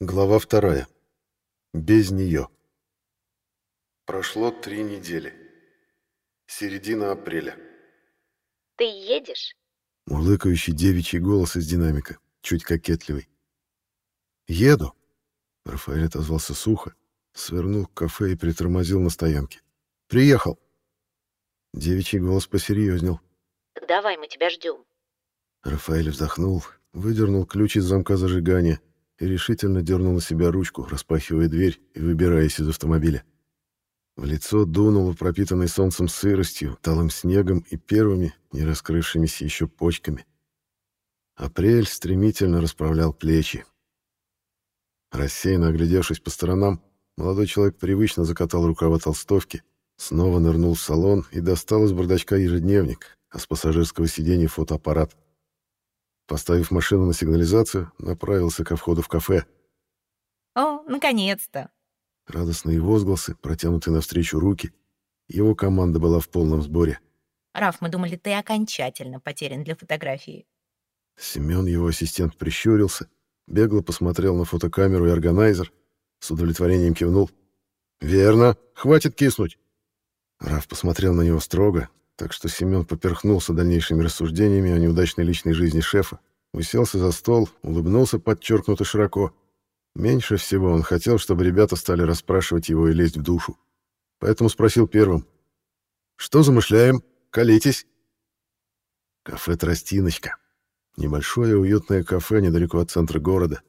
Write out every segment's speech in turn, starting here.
Глава вторая. Без нее. Прошло три недели. Середина апреля. Ты едешь? Мурлыкающий девичий голос из динамика, чуть кокетливый. «Еду!» Рафаэль отозвался сухо, свернул к кафе и притормозил на стоянке. «Приехал!» Девичий голос посерьезнел. Давай, мы тебя ждем. Рафаэль вздохнул, выдернул ключ из замка зажигания и решительно дернул на себя ручку, распахивая дверь и выбираясь из автомобиля. В лицо дунуло пропитанной солнцем сыростью, талым снегом и первыми, не раскрывшимися еще почками. Апрель стремительно расправлял плечи. Рассеянно оглядевшись по сторонам, молодой человек привычно закатал рукава толстовки, снова нырнул в салон и достал из бардачка ежедневник, а с пассажирского сиденья фотоаппарат. Поставив машину на сигнализацию, направился ко входу в кафе. «О, наконец-то!» Радостные возгласы, протянутые навстречу руки. Его команда была в полном сборе. «Раф, мы думали, ты окончательно потерян для фотографии». Семен, его ассистент, прищурился, бегло посмотрел на фотокамеру и органайзер, с удовлетворением кивнул. «Верно, хватит киснуть!» Раф посмотрел на него строго, так что Семен поперхнулся дальнейшими рассуждениями о неудачной личной жизни шефа, уселся за стол, улыбнулся подчеркнуто широко. Меньше всего он хотел, чтобы ребята стали расспрашивать его и лезть в душу. Поэтому спросил первым. «Что замышляем? Колитесь?» Кафе «Тростиночка». Небольшое уютное кафе недалеко от центра города.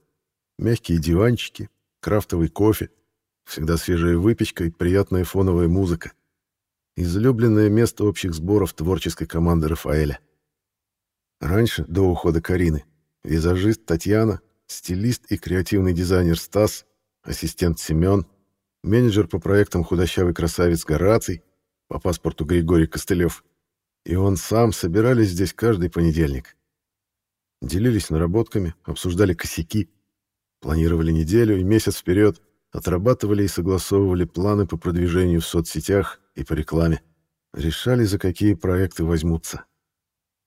Мягкие диванчики, крафтовый кофе, всегда свежая выпечка и приятная фоновая музыка. Излюбленное место общих сборов творческой команды Рафаэля. Раньше, до ухода Карины, визажист Татьяна, стилист и креативный дизайнер Стас, ассистент Семен, менеджер по проектам худощавый красавец Гораций, по паспорту Григорий Костылев, и он сам собирались здесь каждый понедельник. Делились наработками, обсуждали косяки, планировали неделю и месяц вперед, отрабатывали и согласовывали планы по продвижению в соцсетях и по рекламе. Решали, за какие проекты возьмутся.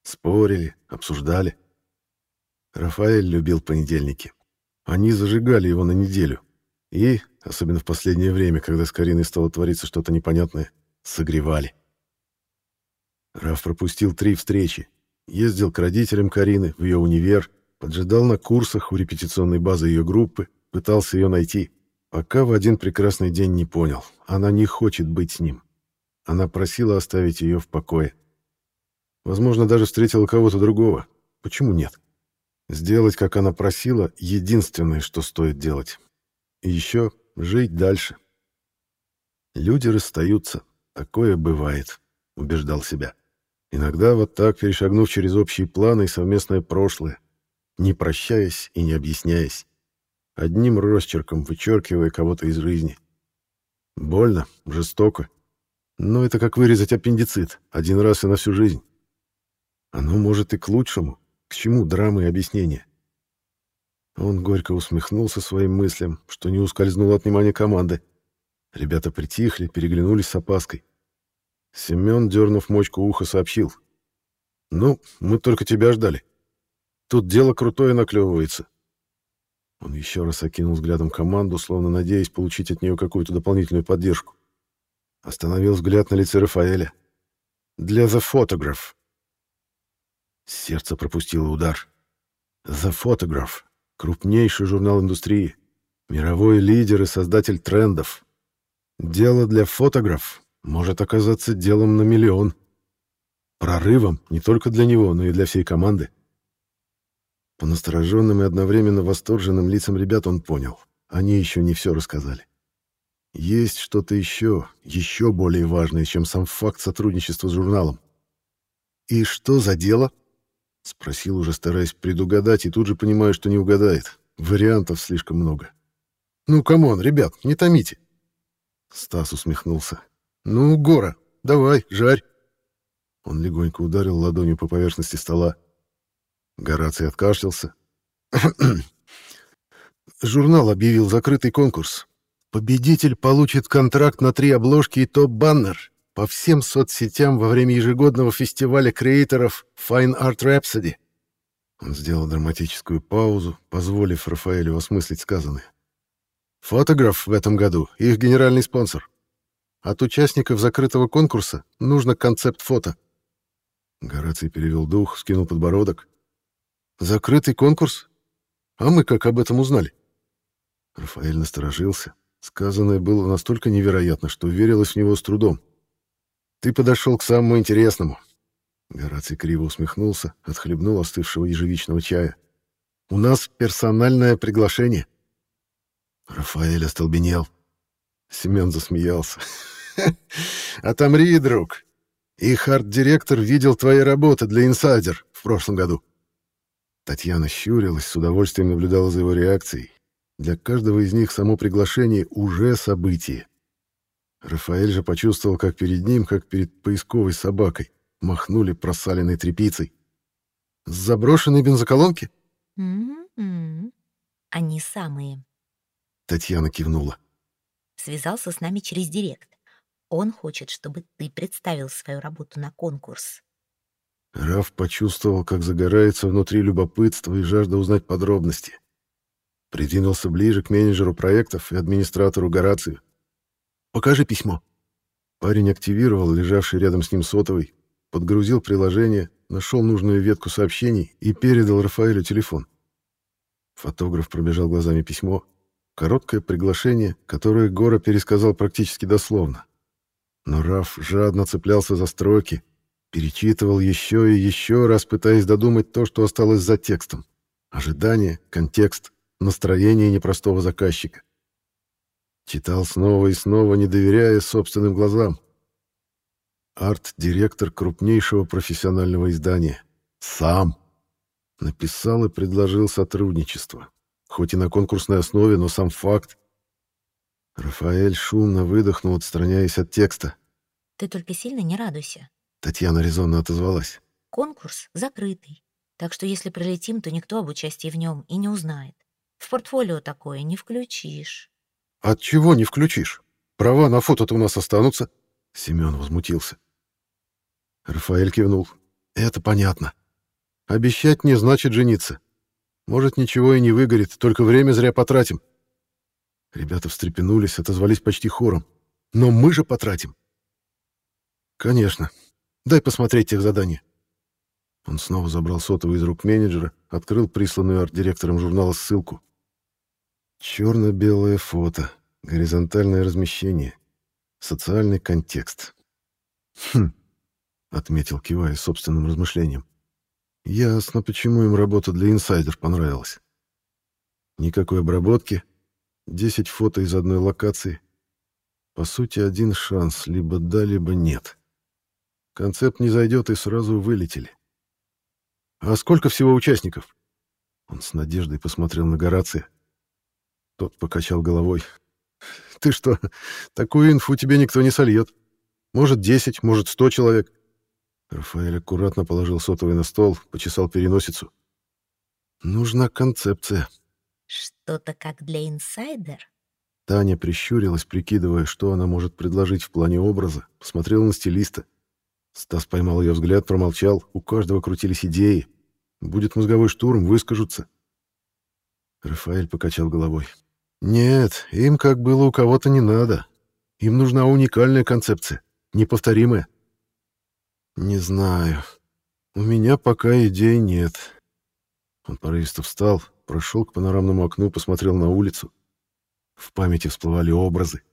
Спорили, обсуждали. Рафаэль любил понедельники. Они зажигали его на неделю. И, особенно в последнее время, когда с Кариной стало твориться что-то непонятное, согревали. Раф пропустил три встречи. Ездил к родителям Карины в ее универ, поджидал на курсах у репетиционной базы ее группы, пытался ее найти. Пока в один прекрасный день не понял, она не хочет быть с ним. Она просила оставить ее в покое. Возможно, даже встретила кого-то другого. Почему нет? Сделать, как она просила, единственное, что стоит делать. И еще жить дальше. Люди расстаются. Такое бывает, убеждал себя. Иногда вот так, перешагнув через общие планы и совместное прошлое, не прощаясь и не объясняясь одним росчерком вычеркивая кого-то из жизни. Больно, жестоко. Но это как вырезать аппендицит один раз и на всю жизнь. Оно может и к лучшему. К чему драмы и объяснения? Он горько усмехнулся своим мыслям, что не ускользнул от внимания команды. Ребята притихли, переглянулись с опаской. Семен, дернув мочку уха, сообщил. «Ну, мы только тебя ждали. Тут дело крутое наклевывается. Он еще раз окинул взглядом команду, словно надеясь получить от нее какую-то дополнительную поддержку. Остановил взгляд на лице Рафаэля. «Для The Photograph». Сердце пропустило удар. The Photograph — крупнейший журнал индустрии, мировой лидер и создатель трендов. Дело для фотограф может оказаться делом на миллион. Прорывом не только для него, но и для всей команды. По настороженным и одновременно восторженным лицам ребят он понял. Они еще не все рассказали. Есть что-то еще, еще более важное, чем сам факт сотрудничества с журналом. «И что за дело?» — спросил уже, стараясь предугадать, и тут же понимаю, что не угадает. Вариантов слишком много. «Ну, come on, ребят, не томите!» Стас усмехнулся. «Ну, Гора, давай, жарь!» Он легонько ударил ладонью по поверхности стола. Гораций откашлялся. Журнал объявил закрытый конкурс. Победитель получит контракт на три обложки и топ-баннер по всем соцсетям во время ежегодного фестиваля креаторов Fine Art Rhapsody. Он сделал драматическую паузу, позволив Рафаэлю осмыслить сказанное. Фотограф в этом году — их генеральный спонсор. От участников закрытого конкурса нужно концепт фото. Гораций перевел дух, скинул подбородок. «Закрытый конкурс? А мы как об этом узнали?» Рафаэль насторожился. Сказанное было настолько невероятно, что верилось в него с трудом. «Ты подошел к самому интересному». Гораций криво усмехнулся, отхлебнул остывшего ежевичного чая. «У нас персональное приглашение». Рафаэль остолбенел. Семен засмеялся. «Отомри, друг. Их арт-директор видел твои работы для «Инсайдер» в прошлом году». Татьяна щурилась, с удовольствием наблюдала за его реакцией. Для каждого из них само приглашение уже событие. Рафаэль же почувствовал, как перед ним, как перед поисковой собакой, махнули просаленной тряпицей. «С заброшенной бензоколонки?» Они самые. Татьяна кивнула. Связался с нами через директ. Он хочет, чтобы ты представил свою работу на конкурс. Раф почувствовал, как загорается внутри любопытство и жажда узнать подробности. Придвинулся ближе к менеджеру проектов и администратору Горацию. «Покажи письмо». Парень активировал лежавший рядом с ним сотовый, подгрузил приложение, нашел нужную ветку сообщений и передал Рафаэлю телефон. Фотограф пробежал глазами письмо. Короткое приглашение, которое Гора пересказал практически дословно. Но Раф жадно цеплялся за строки, перечитывал еще и еще раз, пытаясь додумать то, что осталось за текстом. Ожидание, контекст, настроение непростого заказчика. Читал снова и снова, не доверяя собственным глазам. Арт-директор крупнейшего профессионального издания. Сам. Написал и предложил сотрудничество. Хоть и на конкурсной основе, но сам факт. Рафаэль шумно выдохнул, отстраняясь от текста. Ты только сильно не радуйся. Татьяна резонно отозвалась. Конкурс закрытый. Так что если пролетим, то никто об участии в нем и не узнает. В портфолио такое не включишь. От чего не включишь? Права на фото-то у нас останутся. Семен возмутился. Рафаэль кивнул. Это понятно. Обещать не значит жениться. Может, ничего и не выгорит, только время зря потратим. Ребята встрепенулись, отозвались почти хором. Но мы же потратим. Конечно. Дай посмотреть тех задания. Он снова забрал сотовый из рук менеджера, открыл присланную арт-директором журнала ссылку. Черно-белое фото, горизонтальное размещение, социальный контекст. Хм, отметил, кивая собственным размышлением. Ясно, почему им работа для инсайдер понравилась. Никакой обработки, 10 фото из одной локации. По сути, один шанс, либо да, либо нет. Концепт не зайдет и сразу вылетели. А сколько всего участников? Он с надеждой посмотрел на Горация. Тот покачал головой. «Ты что, такую инфу тебе никто не сольет. Может, десять, может, сто человек». Рафаэль аккуратно положил сотовый на стол, почесал переносицу. «Нужна концепция». Что-то как для инсайдер? Таня прищурилась, прикидывая, что она может предложить в плане образа, посмотрела на стилиста. Стас поймал ее взгляд, промолчал. У каждого крутились идеи. Будет мозговой штурм, выскажутся. Рафаэль покачал головой. Нет, им как было у кого-то не надо. Им нужна уникальная концепция, неповторимая. Не знаю. У меня пока идей нет. Он порывисто встал, прошел к панорамному окну, посмотрел на улицу. В памяти всплывали образы.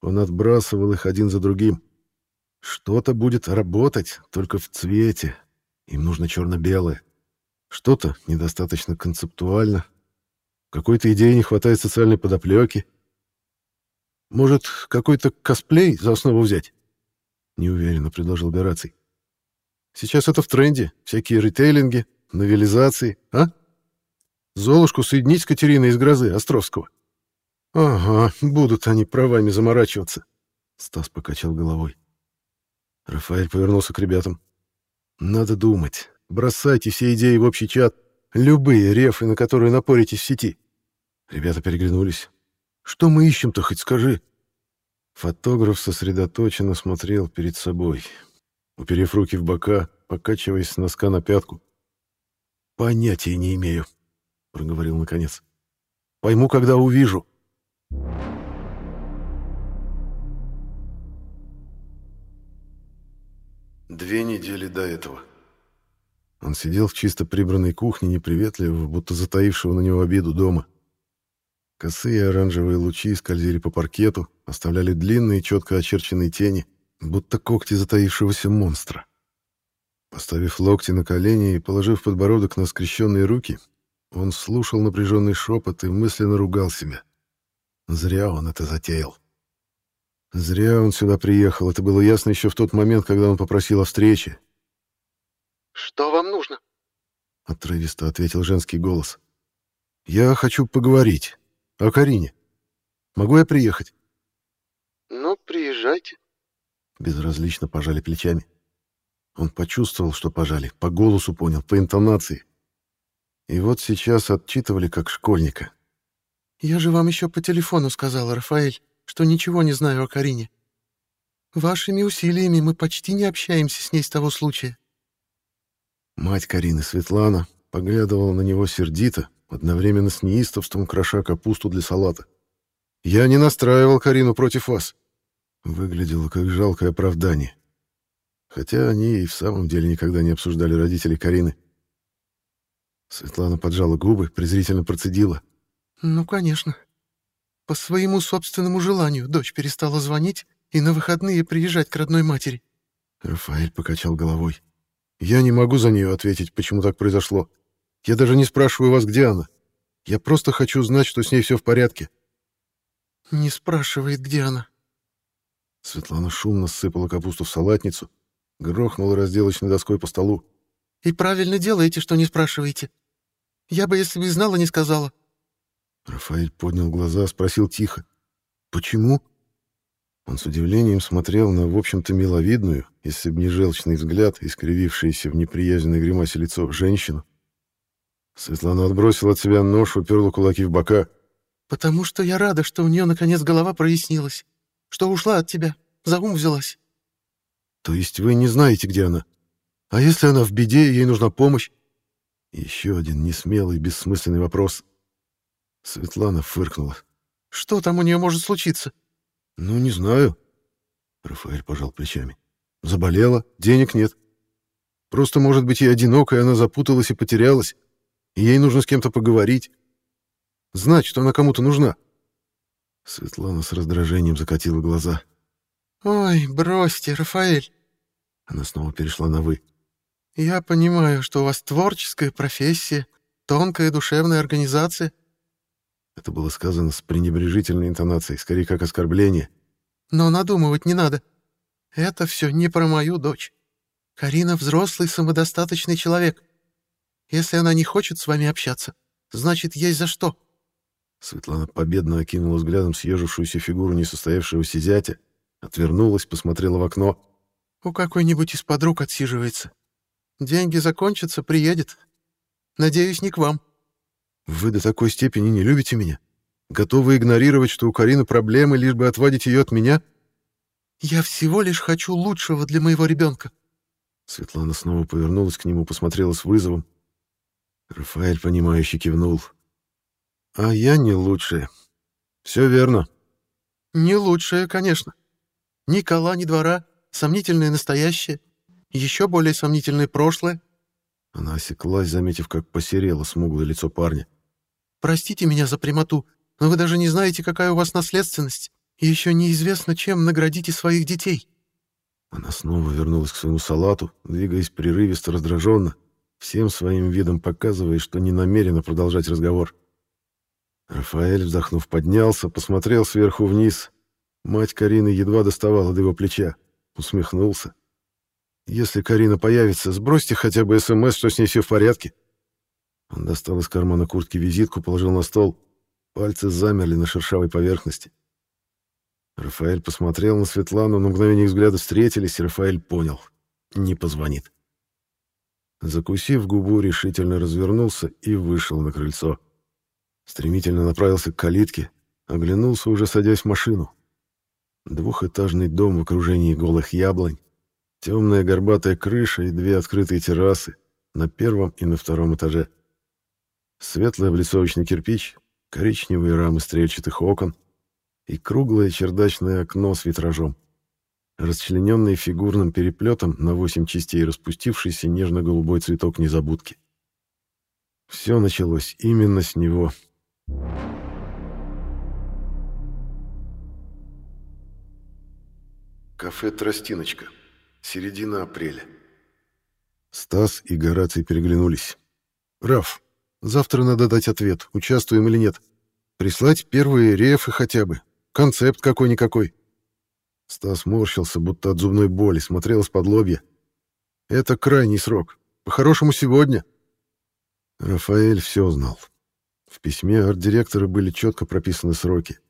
Он отбрасывал их один за другим. Что-то будет работать, только в цвете. Им нужно черно-белое. Что-то недостаточно концептуально, какой-то идеи не хватает социальной подоплеки. Может, какой-то косплей за основу взять? Неуверенно предложил Гораций. Сейчас это в тренде. Всякие ритейлинги, новелизации, а? Золушку соединить с Катериной из «Грозы» Островского. Ага, будут они правами заморачиваться. Стас покачал головой. Рафаэль повернулся к ребятам. Надо думать. Бросайте все идеи в общий чат. Любые рефы, на которые напоритесь в сети. Ребята переглянулись. Что мы ищем-то, хоть скажи? Фотограф сосредоточенно смотрел перед собой, уперев руки в бока, покачиваясь с носка на пятку. «Понятия не имею», — проговорил наконец. «Пойму, когда увижу». Две недели до этого. Он сидел в чисто прибранной кухне, неприветливого, будто затаившего на него обиду дома. Косые оранжевые лучи скользили по паркету, оставляли длинные, четко очерченные тени, будто когти затаившегося монстра. Поставив локти на колени и положив подбородок на скрещенные руки, он слушал напряженный шепот и мысленно ругал себя. Зря он это затеял. Зря он сюда приехал, это было ясно еще в тот момент, когда он попросил о встрече. «Что вам нужно?» — отрывисто ответил женский голос. «Я хочу поговорить. О Карине. Могу я приехать?» «Ну, приезжайте». Безразлично пожали плечами. Он почувствовал, что пожали, по голосу понял, по интонации. И вот сейчас отчитывали как школьника. «Я же вам еще по телефону сказала, Рафаэль, что ничего не знаю о Карине. Вашими усилиями мы почти не общаемся с ней с того случая. Мать Карины, Светлана, поглядывала на него сердито, одновременно с неистовством кроша капусту для салата. «Я не настраивал Карину против вас». Выглядело как жалкое оправдание. Хотя они и в самом деле никогда не обсуждали родителей Карины. Светлана поджала губы, презрительно процедила. «Ну, конечно. По своему собственному желанию дочь перестала звонить и на выходные приезжать к родной матери». Рафаэль покачал головой. Я не могу за нее ответить, почему так произошло. Я даже не спрашиваю вас, где она. Я просто хочу знать, что с ней все в порядке. Не спрашивает, где она. Светлана шумно сыпала капусту в салатницу, грохнула разделочной доской по столу. И правильно делаете, что не спрашиваете. Я бы, если бы знала, не сказала. Рафаэль поднял глаза, спросил тихо. «Почему?» Он с удивлением смотрел на, в общем-то, миловидную, если бы не желчный взгляд, искривившийся в неприязненной гримасе лицо, женщину. Светлана отбросила от себя нож, уперла кулаки в бока. «Потому что я рада, что у нее, наконец, голова прояснилась, что ушла от тебя, за ум взялась». «То есть вы не знаете, где она? А если она в беде, и ей нужна помощь?» Еще один несмелый, бессмысленный вопрос. Светлана фыркнула. «Что там у нее может случиться?» «Ну, не знаю». Рафаэль пожал плечами. «Заболела, денег нет. Просто, может быть, ей одиноко, и она запуталась и потерялась, и ей нужно с кем-то поговорить. Знать, что она кому-то нужна». Светлана с раздражением закатила глаза. «Ой, бросьте, Рафаэль!» Она снова перешла на «вы». «Я понимаю, что у вас творческая профессия, тонкая душевная организация, это было сказано с пренебрежительной интонацией, скорее как оскорбление. «Но надумывать не надо. Это все не про мою дочь. Карина взрослый, самодостаточный человек. Если она не хочет с вами общаться, значит, есть за что». Светлана победно окинула взглядом съежившуюся фигуру несостоявшегося зятя, отвернулась, посмотрела в окно. «У какой-нибудь из подруг отсиживается. Деньги закончатся, приедет. Надеюсь, не к вам». Вы до такой степени не любите меня? Готовы игнорировать, что у Карины проблемы, лишь бы отвадить ее от меня? Я всего лишь хочу лучшего для моего ребенка. Светлана снова повернулась к нему, посмотрела с вызовом. Рафаэль, понимающе кивнул. А я не лучшая. Все верно. Не лучшая, конечно. Ни кола, ни двора, сомнительное настоящее, еще более сомнительное прошлое. Она осеклась, заметив, как посерело смуглое лицо парня. «Простите меня за прямоту, но вы даже не знаете, какая у вас наследственность, и еще неизвестно, чем наградите своих детей». Она снова вернулась к своему салату, двигаясь прерывисто, раздраженно, всем своим видом показывая, что не намерена продолжать разговор. Рафаэль, вздохнув, поднялся, посмотрел сверху вниз. Мать Карины едва доставала до его плеча. Усмехнулся. Если Карина появится, сбросьте хотя бы СМС, что с ней все в порядке. Он достал из кармана куртки визитку, положил на стол. Пальцы замерли на шершавой поверхности. Рафаэль посмотрел на Светлану, на мгновение взгляда встретились, и Рафаэль понял. Не позвонит. Закусив губу, решительно развернулся и вышел на крыльцо. Стремительно направился к калитке, оглянулся, уже садясь в машину. Двухэтажный дом в окружении голых яблонь, Темная горбатая крыша и две открытые террасы. на первом и на втором этаже. Светлый облицовочный кирпич, коричневые рамы стрельчатых окон и круглое чердачное окно с витражом, расчлененный фигурным переплетом на восемь частей распустившийся нежно-голубой цветок незабудки. Все началось именно с него. Кафе «Тростиночка». Середина апреля. Стас и Гораций переглянулись. «Раф, завтра надо дать ответ, участвуем или нет. Прислать первые рефы хотя бы. Концепт какой-никакой». Стас морщился, будто от зубной боли, смотрел из-под лобья. «Это крайний срок. По-хорошему, сегодня». Рафаэль все знал. В письме арт-директора были четко прописаны сроки.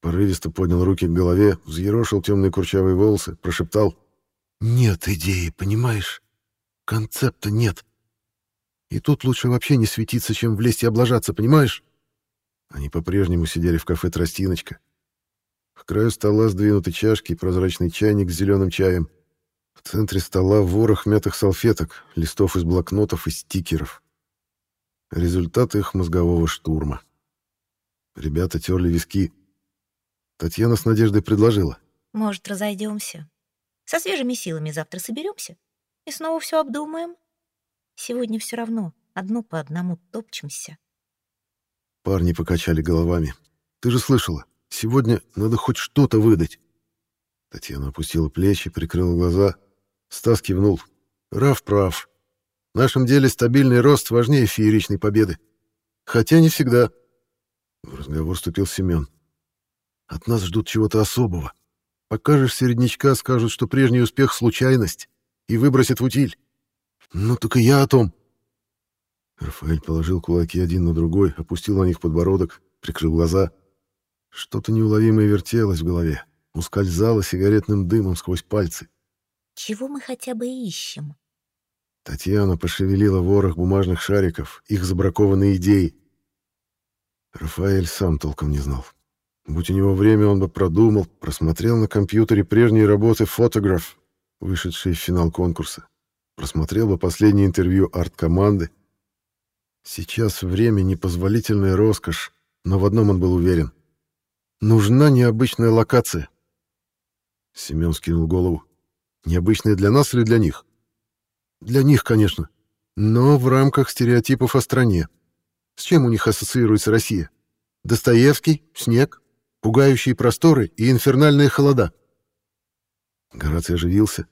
Порывисто поднял руки к голове, взъерошил темные курчавые волосы, прошептал. «Нет идеи, понимаешь? Концепта нет. И тут лучше вообще не светиться, чем влезть и облажаться, понимаешь?» Они по-прежнему сидели в кафе «Тростиночка». К краю стола сдвинуты чашки и прозрачный чайник с зеленым чаем. В центре стола ворох мятых салфеток, листов из блокнотов и стикеров. Результат их мозгового штурма. Ребята терли виски. Татьяна с надеждой предложила. Может, разойдемся? Со свежими силами завтра соберемся и снова все обдумаем. Сегодня все равно одно по одному топчемся. Парни покачали головами. Ты же слышала, сегодня надо хоть что-то выдать. Татьяна опустила плечи, прикрыла глаза. Стас кивнул. Раф прав. В нашем деле стабильный рост важнее фееричной победы. Хотя не всегда. В разговор вступил Семен. От нас ждут чего-то особого. Покажешь середнячка, скажут, что прежний успех — случайность, и выбросят в утиль. Ну, так и я о том. Рафаэль положил кулаки один на другой, опустил на них подбородок, прикрыл глаза. Что-то неуловимое вертелось в голове, ускользало сигаретным дымом сквозь пальцы. Чего мы хотя бы ищем? Татьяна пошевелила ворох бумажных шариков, их забракованные идеи. Рафаэль сам толком не знал. Будь у него время, он бы продумал, просмотрел на компьютере прежние работы фотограф, вышедшие в финал конкурса. Просмотрел бы последнее интервью арт-команды. Сейчас время непозволительная роскошь, но в одном он был уверен. Нужна необычная локация. Семен скинул голову. Необычная для нас или для них? Для них, конечно. Но в рамках стереотипов о стране. С чем у них ассоциируется Россия? Достоевский, снег, пугающие просторы и инфернальные холода. Гораций оживился.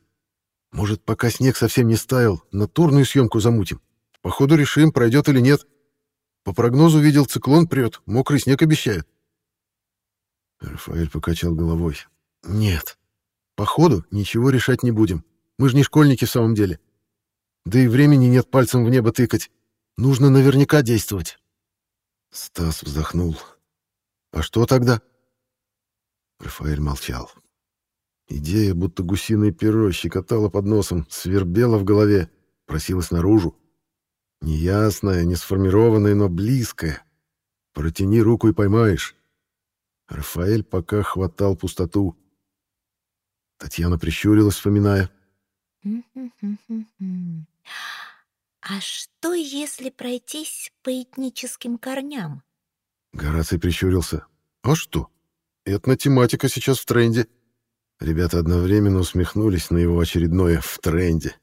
Может, пока снег совсем не стаял, натурную съемку замутим. По ходу решим, пройдет или нет. По прогнозу видел, циклон прет, мокрый снег обещает. Рафаэль покачал головой. Нет, по ходу ничего решать не будем. Мы же не школьники в самом деле. Да и времени нет пальцем в небо тыкать. Нужно наверняка действовать. Стас вздохнул. А что тогда? Рафаэль молчал. Идея, будто гусиное перо щекотала под носом, свербела в голове, просилась наружу. Неясная, не сформированная, но близкая. Протяни руку и поймаешь. Рафаэль пока хватал пустоту. Татьяна прищурилась, вспоминая. А что, если пройтись по этническим корням? Гораций прищурился. А что? Этнотематика сейчас в тренде. Ребята одновременно усмехнулись на его очередное «в тренде».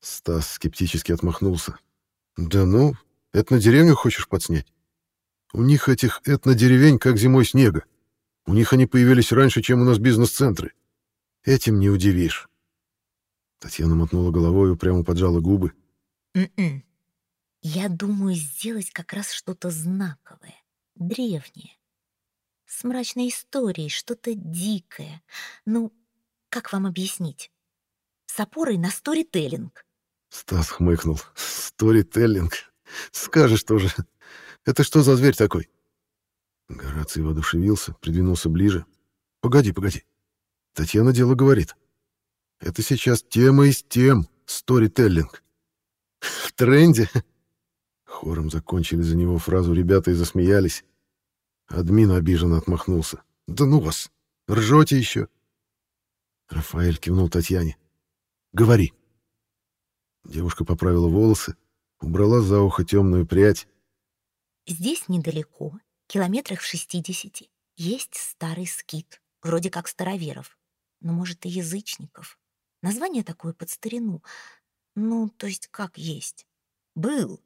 Стас скептически отмахнулся. «Да ну, этнодеревню хочешь подснять? У них этих этнодеревень как зимой снега. У них они появились раньше, чем у нас бизнес-центры. Этим не удивишь». Татьяна мотнула головой и упрямо поджала губы. М-м. Я думаю сделать как раз что-то знаковое, древнее с мрачной историей, что-то дикое. Ну, как вам объяснить? С опорой на сторителлинг. Стас хмыкнул. Сторителлинг? Скажешь тоже. Это что за зверь такой? Гораций воодушевился, придвинулся ближе. Погоди, погоди. Татьяна дело говорит. Это сейчас тема из тем, сторителлинг. В тренде. Хором закончили за него фразу ребята и засмеялись. Админ обиженно отмахнулся. «Да ну вас! Ржете еще!» Рафаэль кивнул Татьяне. «Говори». Девушка поправила волосы, убрала за ухо темную прядь. Здесь недалеко, километрах в шестидесяти, есть старый скит, вроде как староверов, но, может, и язычников. Название такое под старину. Ну, то есть как есть. Был.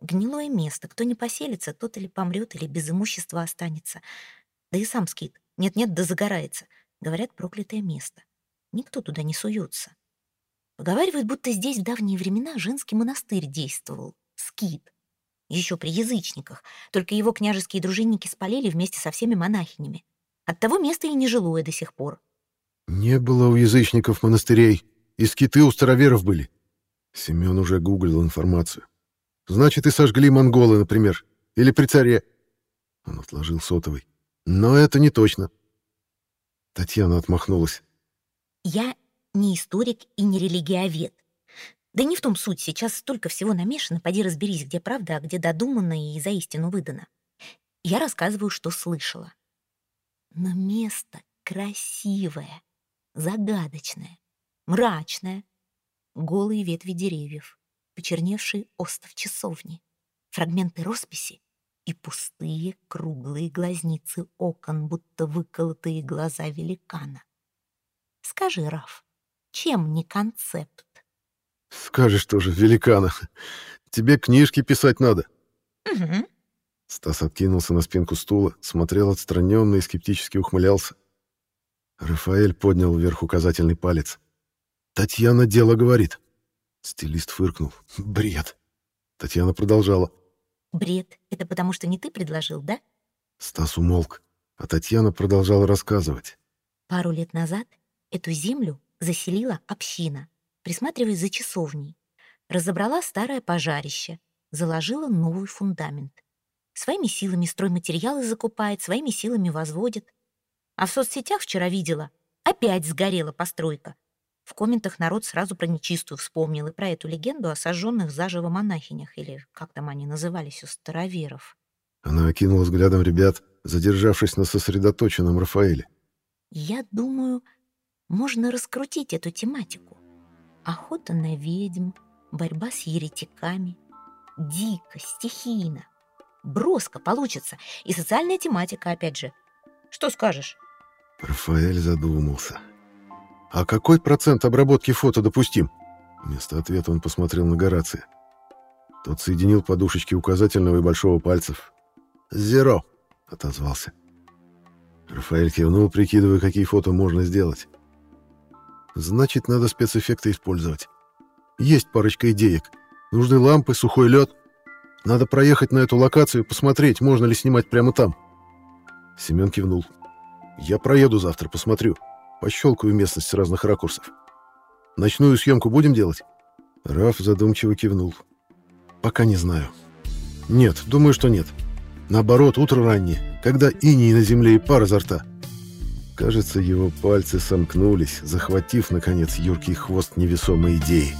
Гнилое место. Кто не поселится, тот или помрет, или без имущества останется. Да и сам скит. Нет-нет, да загорается. Говорят, проклятое место. Никто туда не суется. Поговаривают, будто здесь в давние времена женский монастырь действовал. Скит. Еще при язычниках. Только его княжеские дружинники спалили вместе со всеми монахинями. Оттого место и нежилое до сих пор. Не было у язычников монастырей. И скиты у староверов были. Семен уже гуглил информацию. Значит, и сожгли монголы, например. Или при царе. Он отложил сотовый. Но это не точно. Татьяна отмахнулась. Я не историк и не религиовед. Да не в том суть, сейчас столько всего намешано, поди разберись, где правда, а где додумано и за истину выдано. Я рассказываю, что слышала. Но место красивое, загадочное, мрачное. Голые ветви деревьев, почерневший остов часовни, фрагменты росписи и пустые круглые глазницы окон, будто выколотые глаза великана. Скажи, Раф, чем не концепт? Скажешь тоже, великана. Тебе книжки писать надо. Угу. Стас откинулся на спинку стула, смотрел отстраненно и скептически ухмылялся. Рафаэль поднял вверх указательный палец. «Татьяна дело говорит». Стилист фыркнул. «Бред». Татьяна продолжала. Бред — это потому, что не ты предложил, да? Стас умолк, а Татьяна продолжала рассказывать. Пару лет назад эту землю заселила община, присматриваясь за часовней. Разобрала старое пожарище, заложила новый фундамент. Своими силами стройматериалы закупает, своими силами возводит. А в соцсетях вчера видела, опять сгорела постройка. В комментах народ сразу про нечистую вспомнил и про эту легенду о сожженных заживо монахинях, или как там они назывались у староверов. Она окинула взглядом ребят, задержавшись на сосредоточенном Рафаэле. Я думаю, можно раскрутить эту тематику. Охота на ведьм, борьба с еретиками. Дико, стихийно. Броско получится. И социальная тематика, опять же. Что скажешь? Рафаэль задумался. «А какой процент обработки фото допустим?» Вместо ответа он посмотрел на Горация. Тот соединил подушечки указательного и большого пальцев. «Зеро», — отозвался. Рафаэль кивнул, прикидывая, какие фото можно сделать. «Значит, надо спецэффекты использовать. Есть парочка идеек. Нужны лампы, сухой лед. Надо проехать на эту локацию и посмотреть, можно ли снимать прямо там». Семен кивнул. «Я проеду завтра, посмотрю». Пощелкаю местность с разных ракурсов. Ночную съемку будем делать? Раф задумчиво кивнул. Пока не знаю. Нет, думаю, что нет. Наоборот, утро раннее, когда иней на земле и пар изо рта. Кажется, его пальцы сомкнулись, захватив, наконец, юркий хвост невесомой идеи.